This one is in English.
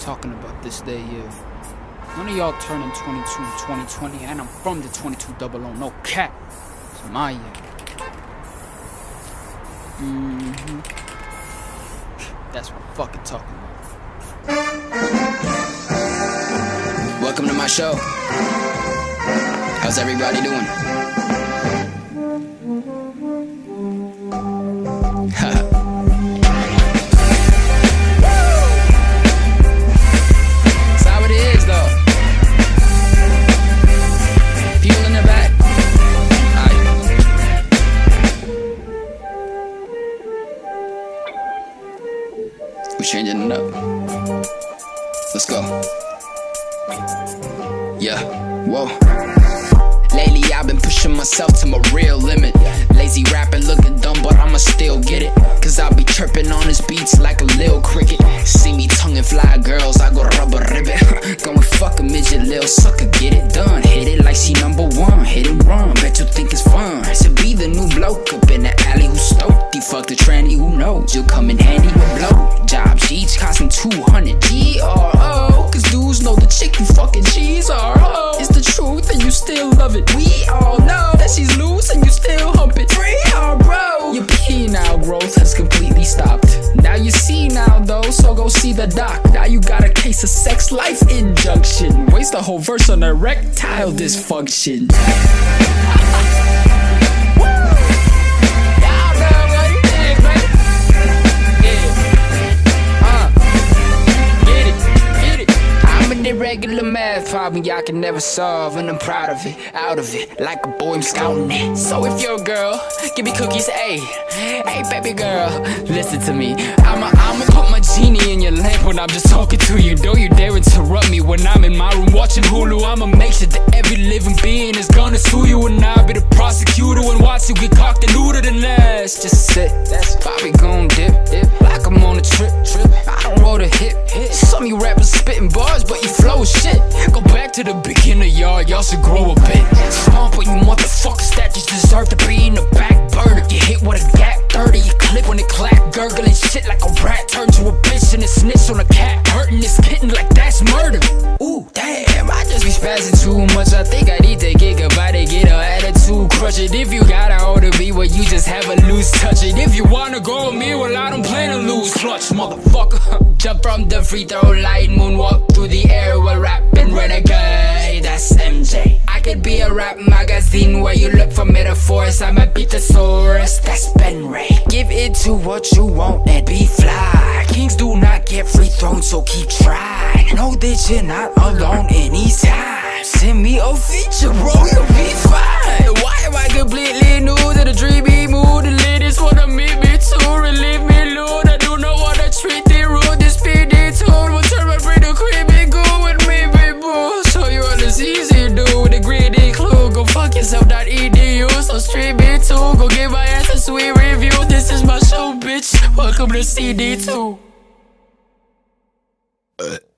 talking about this day, yeah. One of y'all turning 22 in 2020, and I'm from the 22 double O, no cap. It's my year. Mm-hmm. That's what I'm fucking talking about. Welcome to my show. How's everybody doing? Changing it up. Let's go. Yeah, whoa. Lately I've been pushing myself to my real limit. Lazy rapping looking dumb, but I'ma still get it. Cause I be chirping on his beats like a lil cricket. See me tongue and fly girls, I go rubber ribbit. Going fuck a midget, lil sucker, jobs. Each costing 200 G-R-O. Uh, Cause dudes know the chick you fucking cheese are. Oh, it's the truth and you still love it. We all know that she's loose and you still hump it. Free her, bro. Your penile growth has completely stopped. Now you see now though, so go see the doc. Now you got a case of sex life injunction. Waste the whole verse on erectile dysfunction. Irregular math problem y'all can never solve, and I'm proud of it, out of it, like a boy I'm scouting it. So if you're a girl, give me cookies, hey, hey baby girl, listen to me. I'ma, I'ma put my genie in your lamp when I'm just talking to you. Don't you dare interrupt me when I'm in my room watching Hulu. I'ma make sure that every living being is gonna sue you, and I'll be the prosecutor and watch you get cocked and looted. And let's just sit, that's Bobby gon' beginner yard, y'all should grow a bit. Stomp on you motherfuckers that just deserve to be in the back burner. You hit with a gap 30, you clip when it clap, gurgling shit like a rat. Turn to a bitch and a snitch on a cat, hurting this kitten like that's murder. Ooh, damn, I just be spazzing too much. I think I need to kick a body, get her attitude, crush it. If you got just have a loose touch it. If you wanna go with me, well, I don't plan to lose clutch, motherfucker. Jump from the free throw line, moonwalk through the air while rapping renegade. That's MJ. I could be a rap magazine where you look for metaphors. I'm a thesaurus. That's Ben Ray. Give it to what you want and be fly. Kings do not get free throws, so keep trying. Know that you're not alone anytime. Send me a feature, bro, you'll be fine. Why am I completely new to the dreamy is my show, bitch. Welcome to CD2.